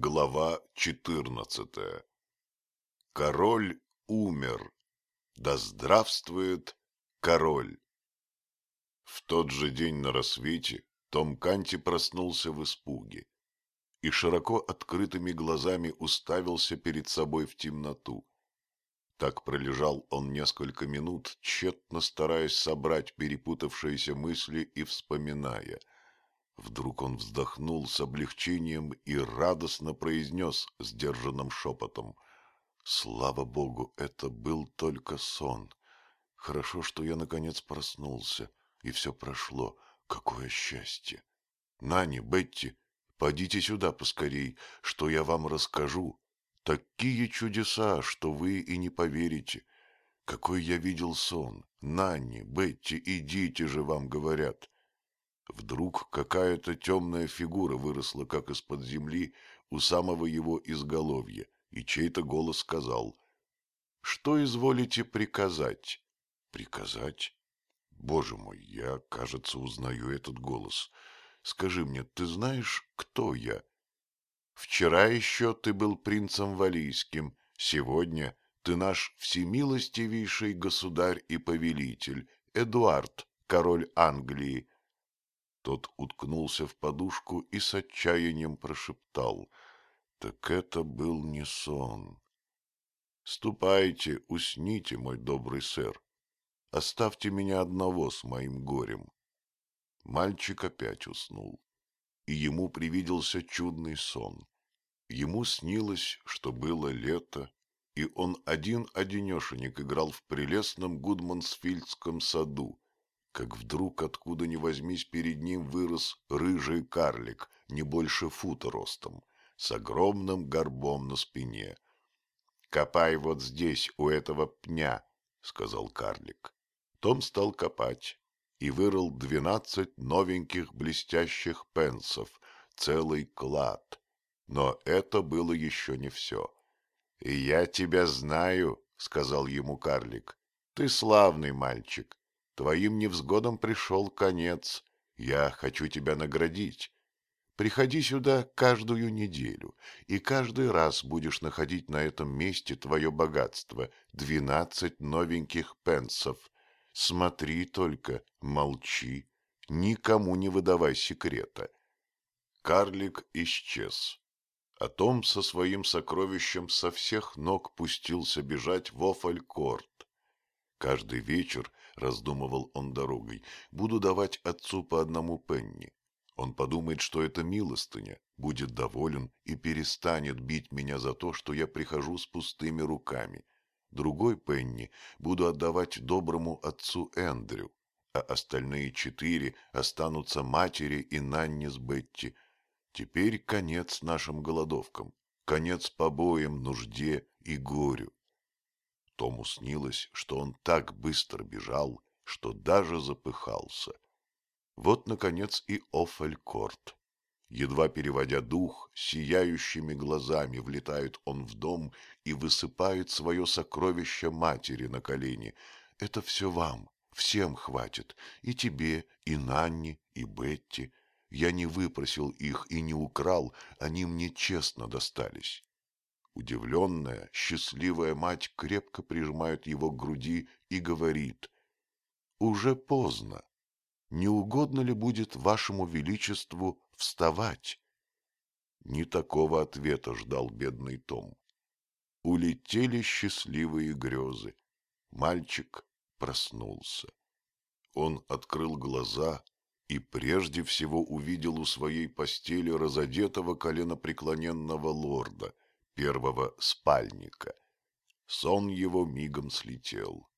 Глава 14 Король умер. Да здравствует король! В тот же день на рассвете Том Канти проснулся в испуге и широко открытыми глазами уставился перед собой в темноту. Так пролежал он несколько минут, тщетно стараясь собрать перепутавшиеся мысли и вспоминая – Вдруг он вздохнул с облегчением и радостно произнес сдержанным шепотом. «Слава Богу, это был только сон. Хорошо, что я наконец проснулся, и все прошло. Какое счастье! Нани, Бетти, подите сюда поскорей, что я вам расскажу. Такие чудеса, что вы и не поверите. Какой я видел сон. Нани, Бетти, идите же, вам говорят». Вдруг какая-то темная фигура выросла, как из-под земли, у самого его изголовья, и чей-то голос сказал «Что изволите приказать?» «Приказать? Боже мой, я, кажется, узнаю этот голос. Скажи мне, ты знаешь, кто я?» «Вчера еще ты был принцем Валийским, сегодня ты наш всемилостивейший государь и повелитель, Эдуард, король Англии, тот уткнулся в подушку и с отчаянием прошептал. Так это был не сон. Ступайте, усните, мой добрый сэр. Оставьте меня одного с моим горем. Мальчик опять уснул, и ему привиделся чудный сон. Ему снилось, что было лето, и он один-одинешенек играл в прелестном Гудмансфильдском саду, как вдруг откуда ни возьмись перед ним вырос рыжий карлик, не больше фута ростом, с огромным горбом на спине. — Копай вот здесь, у этого пня, — сказал карлик. Том стал копать и вырыл двенадцать новеньких блестящих пенсов, целый клад. Но это было еще не все. — Я тебя знаю, — сказал ему карлик. — Ты славный мальчик Твоим невзгодам пришел конец. Я хочу тебя наградить. Приходи сюда каждую неделю, и каждый раз будешь находить на этом месте твое богатство — двенадцать новеньких пенсов. Смотри только, молчи, никому не выдавай секрета. Карлик исчез. А Том со своим сокровищем со всех ног пустился бежать в Офалькорт. Каждый вечер раздумывал он дорогой, буду давать отцу по одному пенни. Он подумает, что это милостыня, будет доволен и перестанет бить меня за то, что я прихожу с пустыми руками. Другой пенни буду отдавать доброму отцу Эндрю, а остальные четыре останутся матери и Нанне с Бетти. Теперь конец нашим голодовкам, конец побоям, нужде и горю. Тому снилось, что он так быстро бежал, что даже запыхался. Вот, наконец, и Офелькорт. Едва переводя дух, сияющими глазами влетает он в дом и высыпает свое сокровище матери на колени. Это все вам, всем хватит, и тебе, и Нанне, и Бетти. Я не выпросил их и не украл, они мне честно достались. Удивленная, счастливая мать крепко прижимает его к груди и говорит, «Уже поздно. Не угодно ли будет вашему величеству вставать?» Не такого ответа ждал бедный Том. Улетели счастливые грезы. Мальчик проснулся. Он открыл глаза и прежде всего увидел у своей постели разодетого коленопреклоненного лорда — первого спальника. Сон его мигом слетел.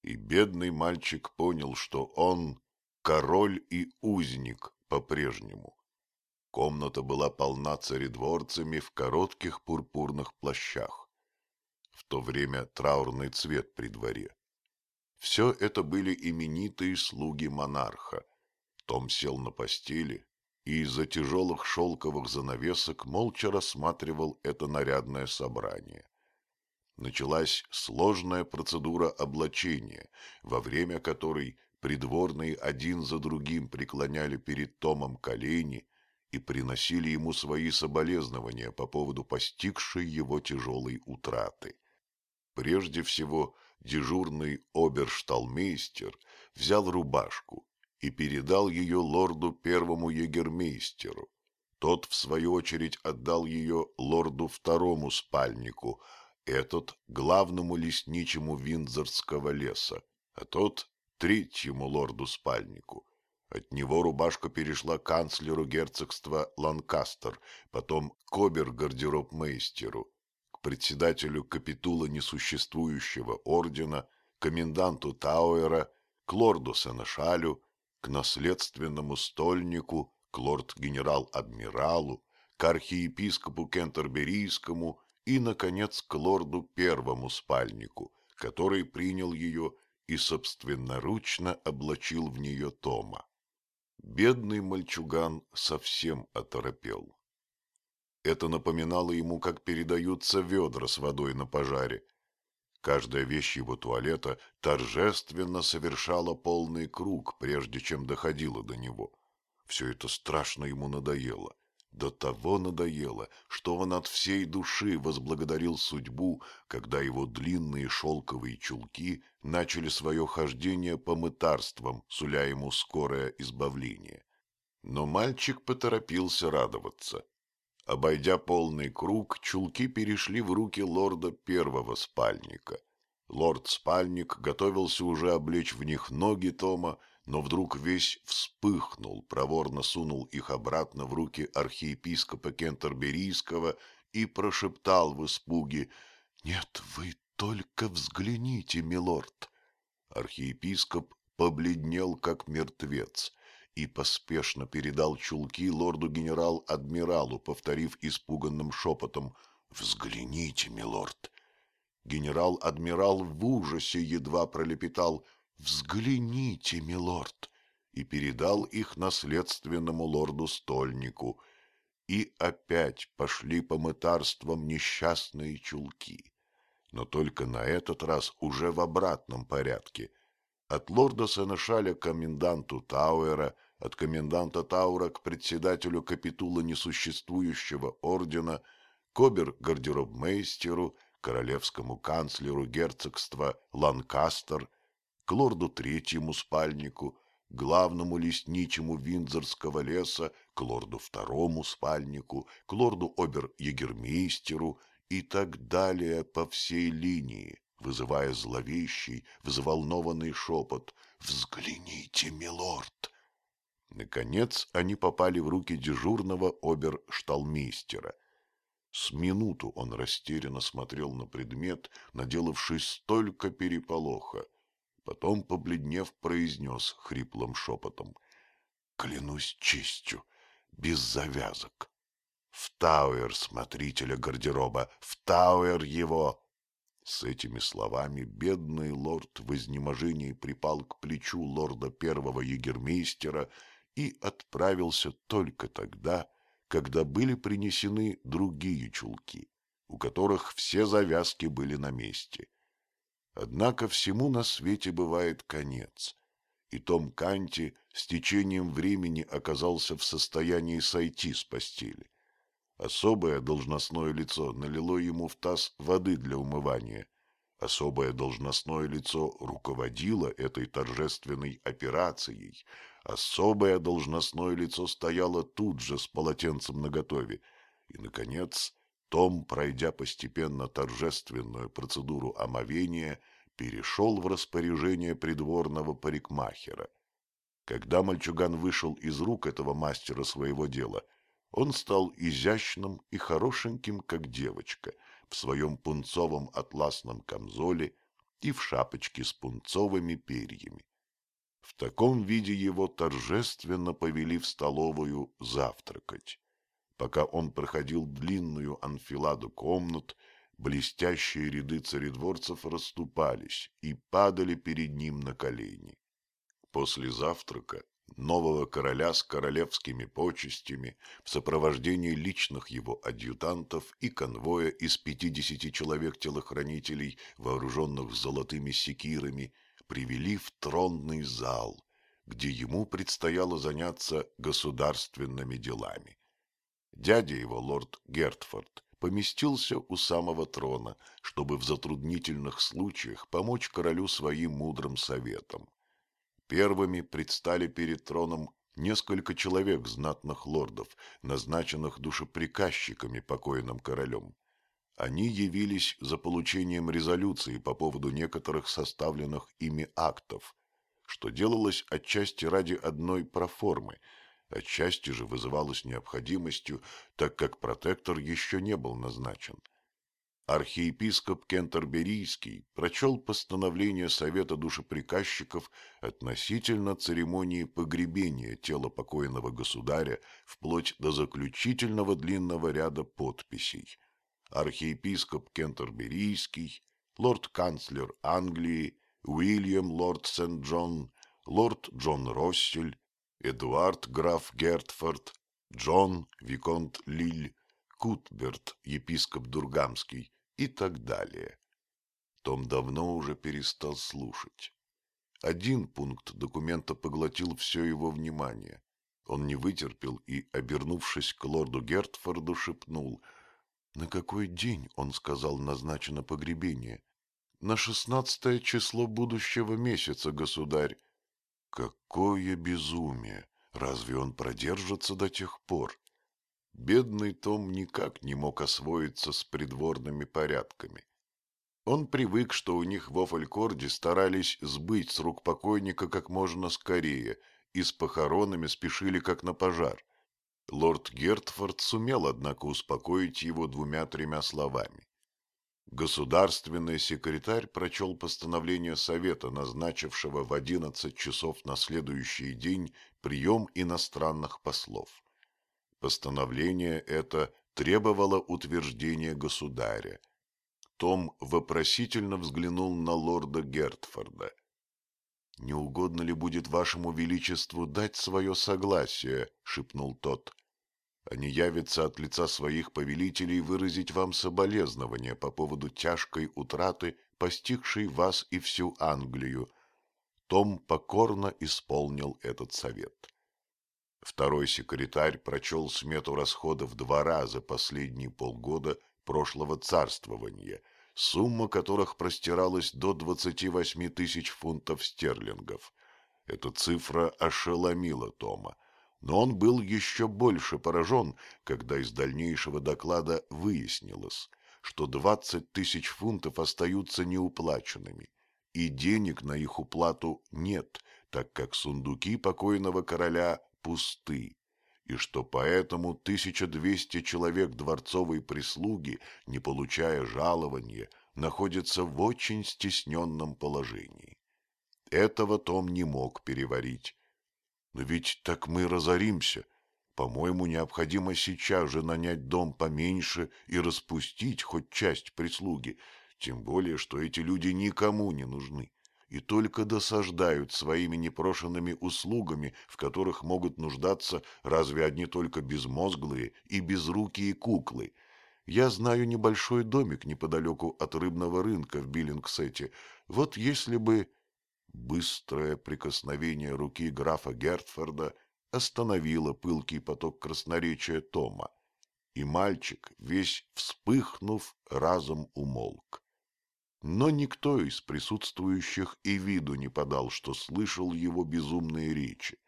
И бедный мальчик понял, что он король и узник по-прежнему. Комната была полна царедворцами в коротких пурпурных плащах. В то время траурный цвет при дворе. Все это были именитые слуги монарха. Том сел на постели и из-за тяжелых шелковых занавесок молча рассматривал это нарядное собрание. Началась сложная процедура облачения, во время которой придворные один за другим преклоняли перед Томом колени и приносили ему свои соболезнования по поводу постигшей его тяжелой утраты. Прежде всего, дежурный обершталмейстер взял рубашку и передал ее лорду первому егермейстеру. Тот, в свою очередь, отдал ее лорду второму спальнику, этот — главному лесничему Виндзорского леса, а тот — третьему лорду-спальнику. От него рубашка перешла канцлеру герцогства Ланкастер, потом к обер-гардеробмейстеру, к председателю капитула несуществующего ордена, коменданту Тауэра, к лорду Сенешалю, к наследственному стольнику, к лорд-генерал-адмиралу, к архиепископу Кентерберийскому и, наконец, к лорду первому спальнику, который принял ее и собственноручно облачил в нее Тома. Бедный мальчуган совсем оторопел. Это напоминало ему, как передаются ведра с водой на пожаре. Каждая вещь его туалета торжественно совершала полный круг, прежде чем доходила до него. Все это страшно ему надоело. До того надоело, что он от всей души возблагодарил судьбу, когда его длинные шелковые чулки начали свое хождение по мытарствам, суля ему скорое избавление. Но мальчик поторопился радоваться. Обойдя полный круг, чулки перешли в руки лорда первого спальника. Лорд-спальник готовился уже облечь в них ноги Тома, но вдруг весь вспыхнул, проворно сунул их обратно в руки архиепископа Кентерберийского и прошептал в испуге «Нет, вы только взгляните, милорд!» Архиепископ побледнел, как мертвец, и поспешно передал чулки лорду-генерал-адмиралу, повторив испуганным шепотом «Взгляните, милорд!» Генерал-адмирал в ужасе едва пролепетал — «Взгляните, милорд!» и передал их наследственному лорду-стольнику. И опять пошли по мытарствам несчастные чулки. Но только на этот раз уже в обратном порядке. От лорда Сенешаля к коменданту Тауэра, от коменданта Таура к председателю капитула несуществующего ордена, к обер-гардеробмейстеру, королевскому канцлеру герцогства Ланкастер – к лорду третьему спальнику, главному лесничему Виндзорского леса, к лорду второму спальнику, к лорду обер-егермейстеру и так далее по всей линии, вызывая зловещий, взволнованный шепот «Взгляните, милорд!». Наконец они попали в руки дежурного обер-шталмейстера. С минуту он растерянно смотрел на предмет, наделавший столько переполоха. Потом, побледнев, произнес хриплым шепотом. Клянусь честью, без завязок. В Тауэр смотрителя гардероба, в Тауэр его! С этими словами бедный лорд в изнеможении припал к плечу лорда первого егермейстера и отправился только тогда, когда были принесены другие чулки, у которых все завязки были на месте. Однако всему на свете бывает конец, и Том Канти с течением времени оказался в состоянии сойти с постели. Особое должностное лицо налило ему в таз воды для умывания. Особое должностное лицо руководило этой торжественной операцией. Особое должностное лицо стояло тут же с полотенцем наготове. И, наконец, том, пройдя постепенно торжественную процедуру омовения, перешел в распоряжение придворного парикмахера. Когда мальчуган вышел из рук этого мастера своего дела, он стал изящным и хорошеньким, как девочка, в своем пунцовом атласном камзоле и в шапочке с пунцовыми перьями. В таком виде его торжественно повели в столовую завтракать. Пока он проходил длинную анфиладу комнат, блестящие ряды царедворцев расступались и падали перед ним на колени. После завтрака нового короля с королевскими почестями в сопровождении личных его адъютантов и конвоя из пятидесяти человек-телохранителей, вооруженных золотыми секирами, привели в тронный зал, где ему предстояло заняться государственными делами. Дядя его, лорд Гертфорд, поместился у самого трона, чтобы в затруднительных случаях помочь королю своим мудрым советом. Первыми предстали перед троном несколько человек знатных лордов, назначенных душеприказчиками покойным королем. Они явились за получением резолюции по поводу некоторых составленных ими актов, что делалось отчасти ради одной проформы – отчасти же вызывалось необходимостью, так как протектор еще не был назначен. Архиепископ Кентерберийский прочел постановление Совета душеприказчиков относительно церемонии погребения тела покойного государя вплоть до заключительного длинного ряда подписей. Архиепископ Кентерберийский, лорд-канцлер Англии, Уильям лорд Сент-Джон, лорд Джон Россель, Эдуард граф Гертфорд, Джон Виконт Лиль, Кутберт, епископ Дургамский и так далее. Том давно уже перестал слушать. Один пункт документа поглотил все его внимание. Он не вытерпел и, обернувшись к лорду Гертфорду, шепнул. «На какой день, — он сказал, — назначено погребение?» «На шестнадцатое число будущего месяца, государь. Какое безумие! Разве он продержится до тех пор? Бедный Том никак не мог освоиться с придворными порядками. Он привык, что у них в Офалькорде старались сбыть с рук покойника как можно скорее и с похоронами спешили как на пожар. Лорд Гертфорд сумел, однако, успокоить его двумя-тремя словами. Государственный секретарь прочел постановление Совета, назначившего в одиннадцать часов на следующий день прием иностранных послов. Постановление это требовало утверждения государя. Том вопросительно взглянул на лорда Гертфорда. «Не угодно ли будет вашему величеству дать свое согласие?» — шепнул тот. Они явятся от лица своих повелителей выразить вам соболезнования по поводу тяжкой утраты, постигшей вас и всю Англию. Том покорно исполнил этот совет. Второй секретарь прочел смету расходов двора за последние полгода прошлого царствования, сумма которых простиралась до 28 тысяч фунтов стерлингов. Эта цифра ошеломила Тома но он был еще больше поражен, когда из дальнейшего доклада выяснилось, что двадцать тысяч фунтов остаются неуплаченными, и денег на их уплату нет, так как сундуки покойного короля пусты, и что поэтому 1200 человек дворцовой прислуги, не получая жалования, находятся в очень стесненном положении. Этого Том не мог переварить, но ведь так мы разоримся. По-моему, необходимо сейчас же нанять дом поменьше и распустить хоть часть прислуги, тем более, что эти люди никому не нужны и только досаждают своими непрошенными услугами, в которых могут нуждаться разве одни только безмозглые и безрукие куклы. Я знаю небольшой домик неподалеку от рыбного рынка в Биллингсете. Вот если бы... Быстрое прикосновение руки графа Гертфорда остановило пылкий поток красноречия Тома, и мальчик, весь вспыхнув, разом умолк. Но никто из присутствующих и виду не подал, что слышал его безумные речи.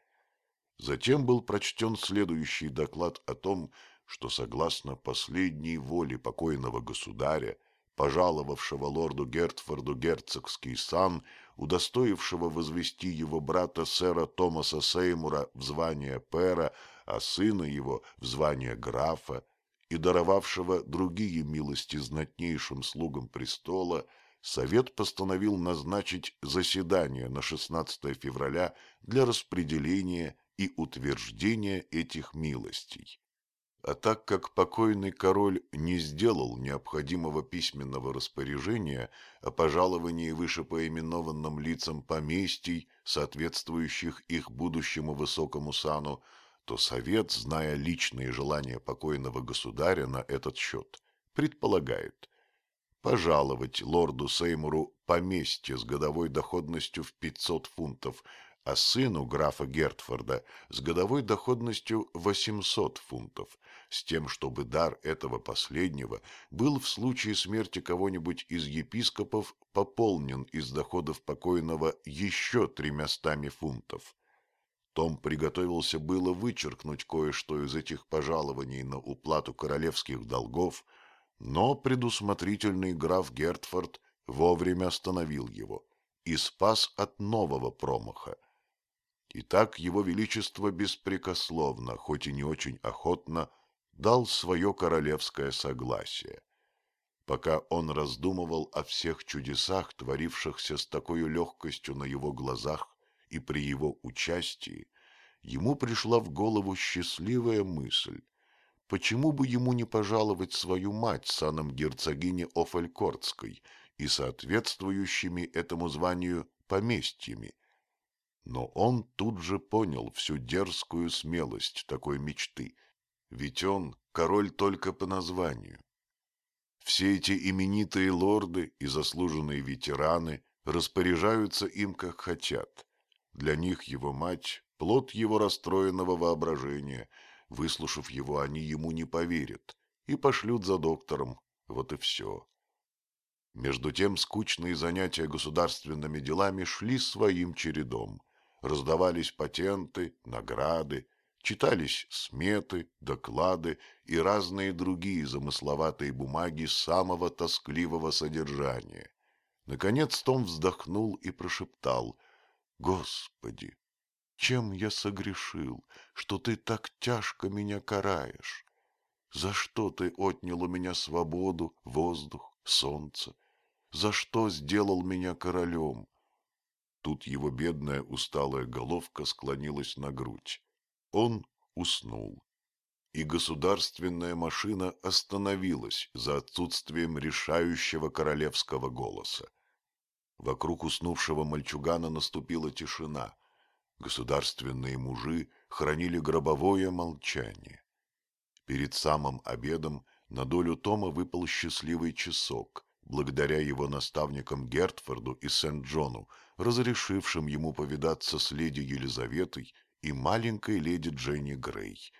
Затем был прочтен следующий доклад о том, что согласно последней воле покойного государя, пожаловавшего лорду Гертфорду герцогский сан, удостоившего возвести его брата сэра Томаса Сеймура в звание пера, а сына его в звание графа, и даровавшего другие милости знатнейшим слугам престола, Совет постановил назначить заседание на 16 февраля для распределения и утверждения этих милостей. А так как покойный король не сделал необходимого письменного распоряжения о пожаловании вышепоименованным лицам поместий, соответствующих их будущему высокому сану, то совет, зная личные желания покойного государя на этот счет, предполагает пожаловать лорду Сеймуру поместье с годовой доходностью в 500 фунтов, а сыну графа Гертфорда с годовой доходностью 800 фунтов, с тем, чтобы дар этого последнего был в случае смерти кого-нибудь из епископов пополнен из доходов покойного еще тремястами фунтов. Том приготовился было вычеркнуть кое-что из этих пожалований на уплату королевских долгов, но предусмотрительный граф Гертфорд вовремя остановил его и спас от нового промаха. Итак, его величество беспрекословно, хоть и не очень охотно, дал свое королевское согласие. Пока он раздумывал о всех чудесах, творившихся с такой легкостью на его глазах и при его участии, ему пришла в голову счастливая мысль. Почему бы ему не пожаловать свою мать саном герцогини Офелькортской и соответствующими этому званию поместьями, но он тут же понял всю дерзкую смелость такой мечты, ведь он король только по названию. Все эти именитые лорды и заслуженные ветераны распоряжаются им как хотят. Для них его мать – плод его расстроенного воображения. Выслушав его, они ему не поверят и пошлют за доктором. Вот и все. Между тем скучные занятия государственными делами шли своим чередом – раздавались патенты, награды, читались сметы, доклады и разные другие замысловатые бумаги самого тоскливого содержания. Наконец Том вздохнул и прошептал «Господи, чем я согрешил, что ты так тяжко меня караешь? За что ты отнял у меня свободу, воздух, солнце? За что сделал меня королем? Тут его бедная усталая головка склонилась на грудь. Он уснул. И государственная машина остановилась за отсутствием решающего королевского голоса. Вокруг уснувшего мальчугана наступила тишина. Государственные мужи хранили гробовое молчание. Перед самым обедом на долю Тома выпал счастливый часок, благодаря его наставникам Гертфорду и Сент-Джону, разрешившим ему повидаться с леди Елизаветой и маленькой леди Дженни Грей.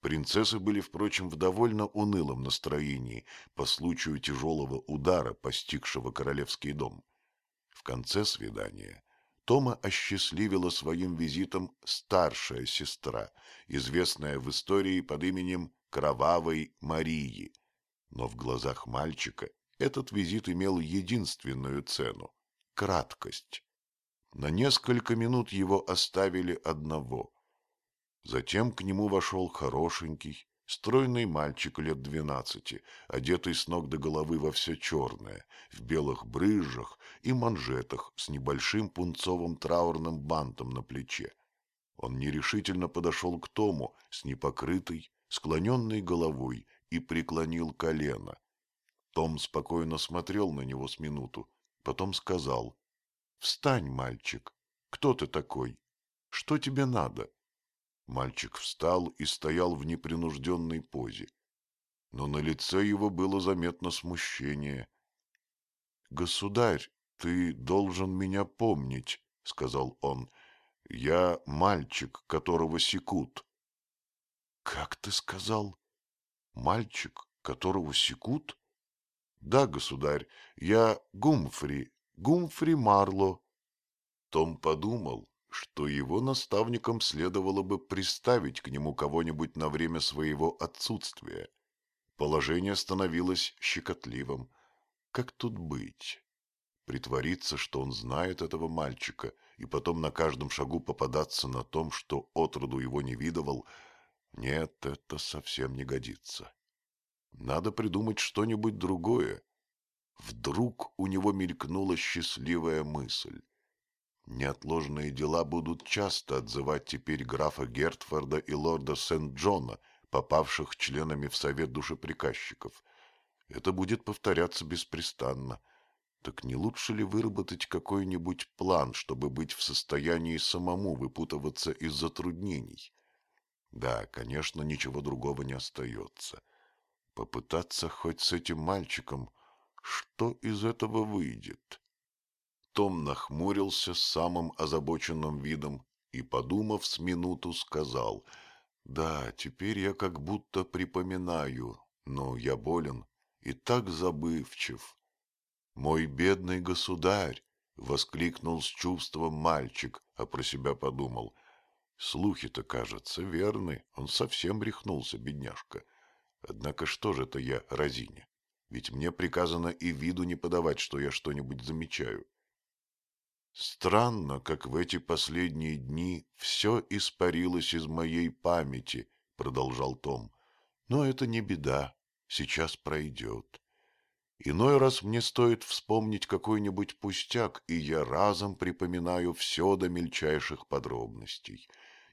Принцессы были, впрочем, в довольно унылом настроении по случаю тяжелого удара, постигшего королевский дом. В конце свидания Тома осчастливила своим визитом старшая сестра, известная в истории под именем Кровавой Марии. Но в глазах мальчика этот визит имел единственную цену – краткость. На несколько минут его оставили одного. Затем к нему вошел хорошенький, стройный мальчик лет двенадцати, одетый с ног до головы во все черное, в белых брызжах и манжетах с небольшим пунцовым траурным бантом на плече. Он нерешительно подошел к Тому с непокрытой, склоненной головой и преклонил колено. Том спокойно смотрел на него с минуту, потом сказал Встань, мальчик. Кто ты такой? Что тебе надо? Мальчик встал и стоял в непринужденной позе. Но на лице его было заметно смущение. «Государь, ты должен меня помнить», — сказал он. «Я мальчик, которого секут». «Как ты сказал? Мальчик, которого секут?» «Да, государь, я Гумфри, Гумфри Марло. Том подумал, что его наставникам следовало бы приставить к нему кого-нибудь на время своего отсутствия. Положение становилось щекотливым. Как тут быть? Притвориться, что он знает этого мальчика, и потом на каждом шагу попадаться на том, что отроду его не видывал, нет, это совсем не годится. Надо придумать что-нибудь другое, Вдруг у него мелькнула счастливая мысль. Неотложные дела будут часто отзывать теперь графа Гертфорда и лорда Сент-Джона, попавших членами в совет душеприказчиков. Это будет повторяться беспрестанно. Так не лучше ли выработать какой-нибудь план, чтобы быть в состоянии самому выпутываться из затруднений? Да, конечно, ничего другого не остается. Попытаться хоть с этим мальчиком что из этого выйдет? Том нахмурился с самым озабоченным видом и, подумав с минуту, сказал, «Да, теперь я как будто припоминаю, но я болен и так забывчив». «Мой бедный государь!» — воскликнул с чувством мальчик, а про себя подумал. «Слухи-то, кажется, верны, он совсем рехнулся, бедняжка. Однако что же это я разиня? Ведь мне приказано и виду не подавать, что я что-нибудь замечаю». Странно, как в эти последние дни все испарилось из моей памяти, продолжал Том. Но это не беда, сейчас пройдет. Иной раз мне стоит вспомнить какой-нибудь пустяк, и я разом припоминаю все до мельчайших подробностей.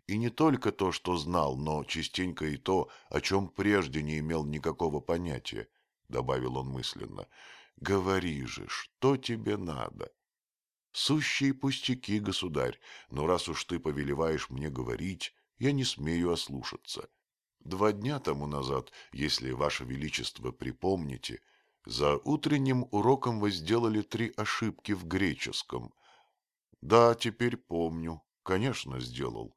И не только то, что знал, но частенько и то, о чем прежде не имел никакого понятия, — добавил он мысленно. — Говори же, что тебе надо? Сущие пустяки, государь, но раз уж ты повелеваешь мне говорить, я не смею ослушаться. Два дня тому назад, если, ваше величество, припомните, за утренним уроком вы сделали три ошибки в греческом. Да, теперь помню, конечно, сделал.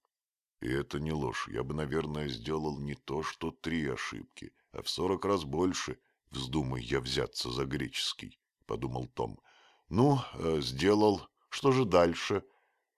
И это не ложь, я бы, наверное, сделал не то, что три ошибки, а в сорок раз больше, вздумай я взяться за греческий, — подумал Том. Ну, э, сделал. Что же дальше?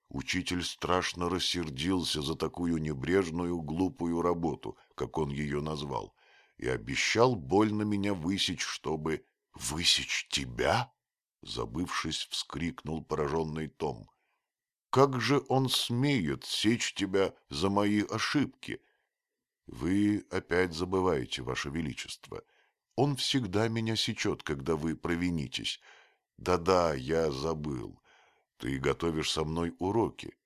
Учитель страшно рассердился за такую небрежную, глупую работу, как он ее назвал, и обещал больно меня высечь, чтобы... — Высечь тебя? — забывшись, вскрикнул пораженный Том. — Как же он смеет сечь тебя за мои ошибки? — Вы опять забываете, Ваше Величество. Он всегда меня сечет, когда вы провинитесь. Да-да, я забыл. Ты готовишь со мной уроки.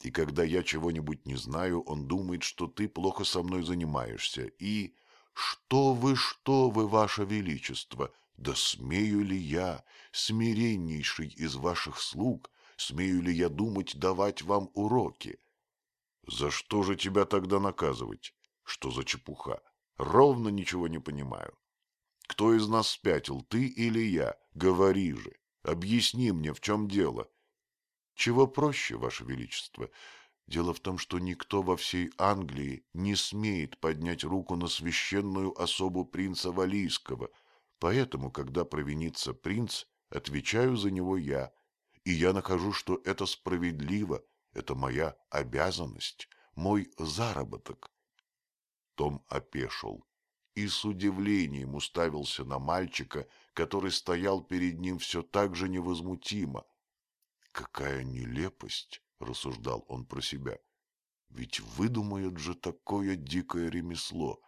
И когда я чего-нибудь не знаю, он думает, что ты плохо со мной занимаешься. И... Что вы, что вы, ваше величество, да смею ли я, смиреннейший из ваших слуг, смею ли я думать давать вам уроки? За что же тебя тогда наказывать? Что за чепуха? Ровно ничего не понимаю. Кто из нас спятил, ты или я? Говори же, объясни мне, в чем дело. Чего проще, Ваше Величество? Дело в том, что никто во всей Англии не смеет поднять руку на священную особу принца Валийского, поэтому, когда провинится принц, отвечаю за него я, и я нахожу, что это справедливо, это моя обязанность, мой заработок. Том опешил и с удивлением уставился на мальчика, который стоял перед ним все так же невозмутимо, Какая нелепость, рассуждал он про себя. Ведь выдумают же такое дикое ремесло.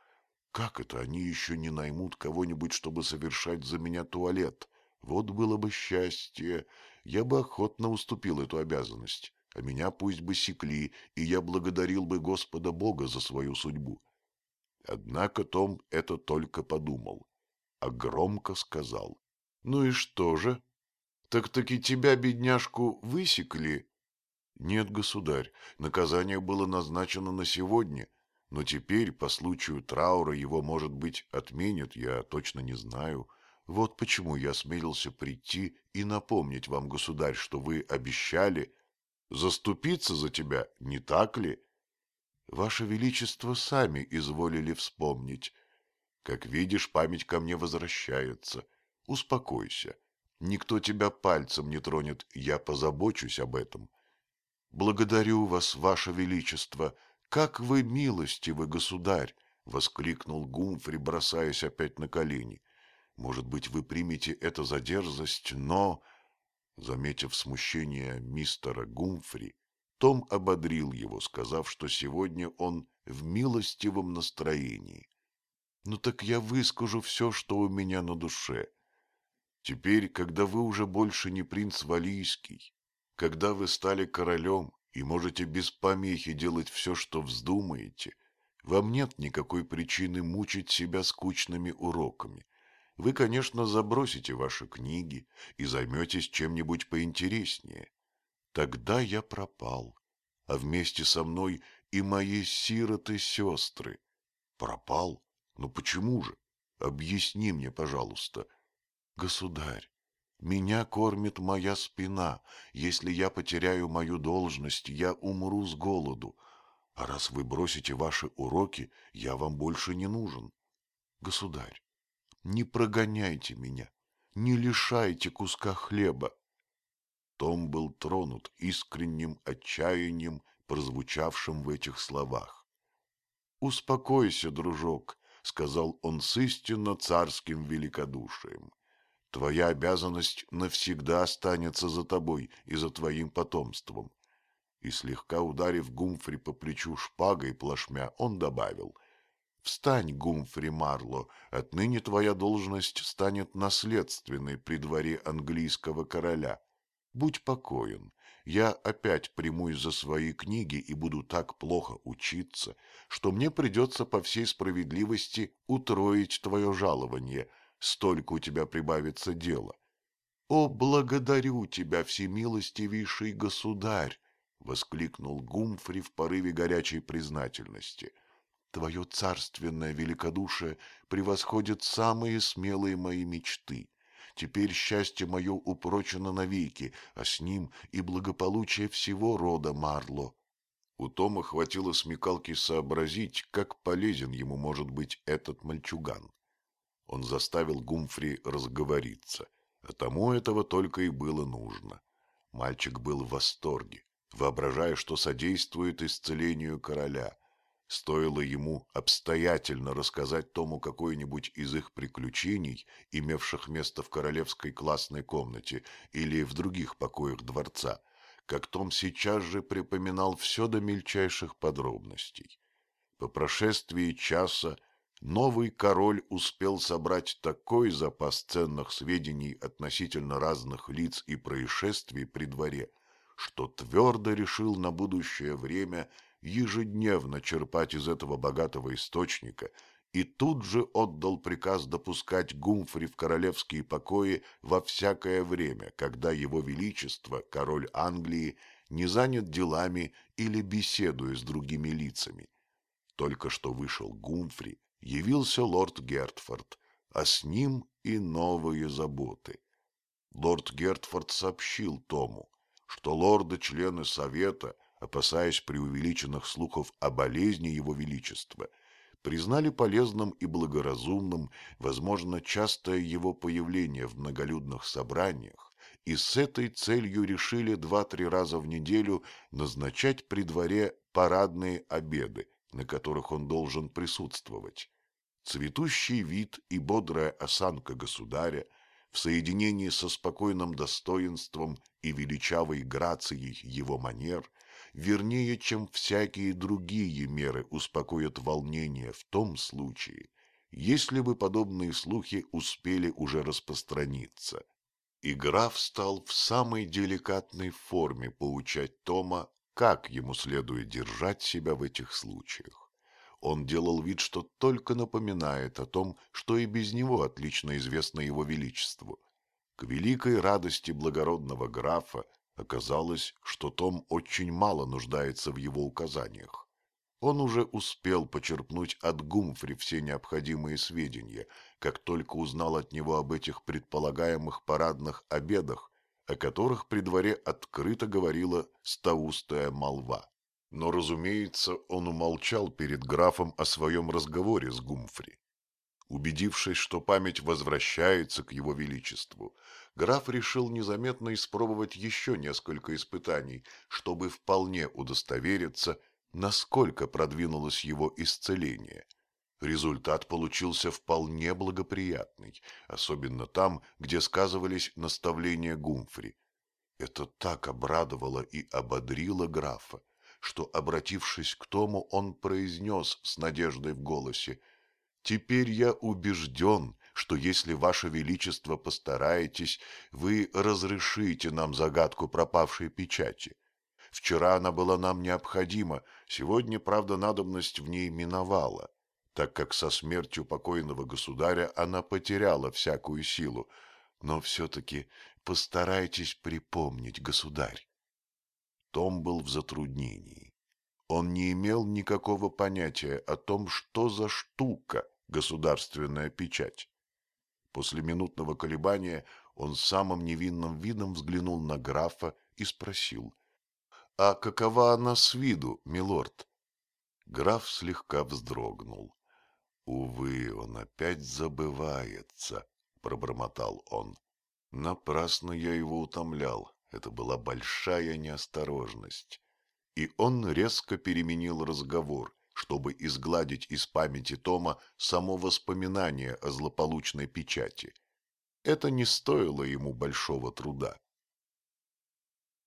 Как это они еще не наймут кого-нибудь, чтобы совершать за меня туалет? Вот было бы счастье. Я бы охотно уступил эту обязанность, а меня пусть бы секли, и я благодарил бы Господа Бога за свою судьбу. Однако Том это только подумал, а громко сказал. Ну и что же? Так-таки тебя, бедняжку, высекли? Нет, государь, наказание было назначено на сегодня, но теперь, по случаю траура, его, может быть, отменят, я точно не знаю. Вот почему я осмелился прийти и напомнить вам, государь, что вы обещали заступиться за тебя, не так ли? Ваше Величество сами изволили вспомнить. Как видишь, память ко мне возвращается. Успокойся. Никто тебя пальцем не тронет, я позабочусь об этом. Благодарю вас, ваше величество. Как вы милостивы, государь! — воскликнул Гумфри, бросаясь опять на колени. Может быть, вы примете это за дерзость, но... Заметив смущение мистера Гумфри, том ободрил его, сказав, что сегодня он в милостивом настроении. «Ну так я выскажу все, что у меня на душе. Теперь, когда вы уже больше не принц Валийский, когда вы стали королем и можете без помехи делать все, что вздумаете, вам нет никакой причины мучить себя скучными уроками. Вы, конечно, забросите ваши книги и займетесь чем-нибудь поинтереснее. Тогда я пропал, а вместе со мной и мои сироты-сестры. Пропал? Ну почему же? Объясни мне, пожалуйста, Государь, Меня кормит моя спина. Если я потеряю мою должность, я умру с голоду. А раз вы бросите ваши уроки, я вам больше не нужен. Государь, не прогоняйте меня, не лишайте куска хлеба. Том был тронут искренним отчаянием, прозвучавшим в этих словах. «Успокойся, дружок», — сказал он с истинно царским великодушием. «Твоя обязанность навсегда останется за тобой и за твоим потомством и, слегка ударив Гумфри по плечу шпагой плашмя, он добавил «Встань, Гумфри Марло, отныне твоя должность станет наследственной при дворе английского короля. Будь покоен, я опять примусь за свои книги и буду так плохо учиться, что мне придется по всей справедливости утроить твое жалование, столько у тебя прибавится дела». «О, благодарю тебя, всемилостивейший государь!» — воскликнул Гумфри в порыве горячей признательности. «Твое царственное великодушие превосходит самые смелые мои мечты. Теперь счастье мое упрочено навеки, а с ним и благополучие всего рода Марло». У Тома хватило смекалки сообразить, как полезен ему может быть этот мальчуган. Он заставил Гумфри разговориться, а тому этого только и было нужно. Мальчик был в восторге воображая, что содействует исцелению короля. Стоило ему обстоятельно рассказать Тому какое-нибудь из их приключений, имевших место в королевской классной комнате или в других покоях дворца, как Том сейчас же припоминал все до мельчайших подробностей. По прошествии часа новый король успел собрать такой запас ценных сведений относительно разных лиц и происшествий при дворе – что твердо решил на будущее время ежедневно черпать из этого богатого источника и тут же отдал приказ допускать Гумфри в королевские покои во всякое время, когда его величество, король Англии, не занят делами или беседуя с другими лицами. Только что вышел Гумфри, явился лорд Гертфорд, а с ним и новые заботы. Лорд Гертфорд сообщил Тому, что лорды-члены Совета, опасаясь преувеличенных слухов о болезни Его Величества, признали полезным и благоразумным, возможно, частое его появление в многолюдных собраниях, и с этой целью решили два-три раза в неделю назначать при дворе парадные обеды, на которых он должен присутствовать. Цветущий вид и бодрая осанка государя в соединении со спокойным достоинством и величавой грацией его манер, вернее, чем всякие другие меры успокоят волнение в том случае, если бы подобные слухи успели уже распространиться. И граф стал в самой деликатной форме поучать Тома, как ему следует держать себя в этих случаях. Он делал вид, что только напоминает о том, что и без него отлично известно его величеству. К великой радости благородного графа оказалось, что Том очень мало нуждается в его указаниях. Он уже успел почерпнуть от Гумфри все необходимые сведения, как только узнал от него об этих предполагаемых парадных обедах, о которых при дворе открыто говорила стаустая молва. Но, разумеется, он умолчал перед графом о своем разговоре с Гумфри. Убедившись, что память возвращается к его величеству, граф решил незаметно испробовать еще несколько испытаний, чтобы вполне удостовериться, насколько продвинулось его исцеление. Результат получился вполне благоприятный, особенно там, где сказывались наставления Гумфри. Это так обрадовало и ободрило графа, что, обратившись к Тому, он произнес с надеждой в голосе, «Теперь я убежден, что если, Ваше Величество, постараетесь, вы разрешите нам загадку пропавшей печати. Вчера она была нам необходима, сегодня, правда, надобность в ней миновала, так как со смертью покойного государя она потеряла всякую силу, но все-таки постарайтесь припомнить, государь. Том был в затруднении. Он не имел никакого понятия о том, что за штука государственная печать. После минутного колебания он самым невинным видом взглянул на графа и спросил. — А какова она с виду, милорд? Граф слегка вздрогнул. — Увы, он опять забывается, — пробормотал он. Напрасно я его утомлял, это была большая неосторожность. И он резко переменил разговор, чтобы изгладить из памяти Тома само воспоминание о злополучной печати. Это не стоило ему большого труда.